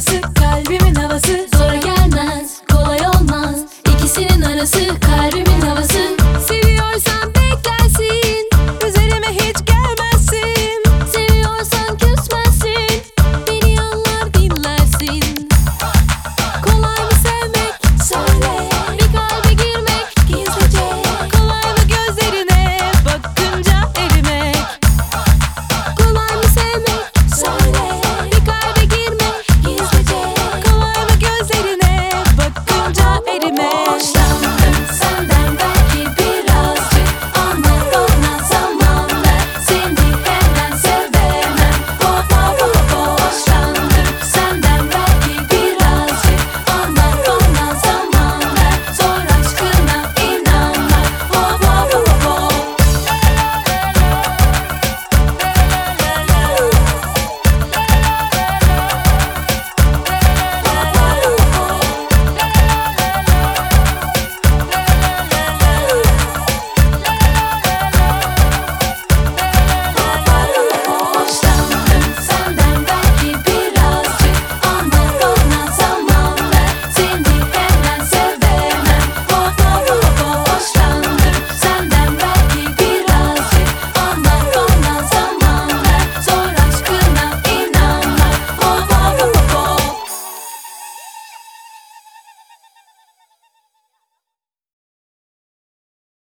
havası Kalbimin havası. Zora gelmez kolay olmaz. İkisinin arası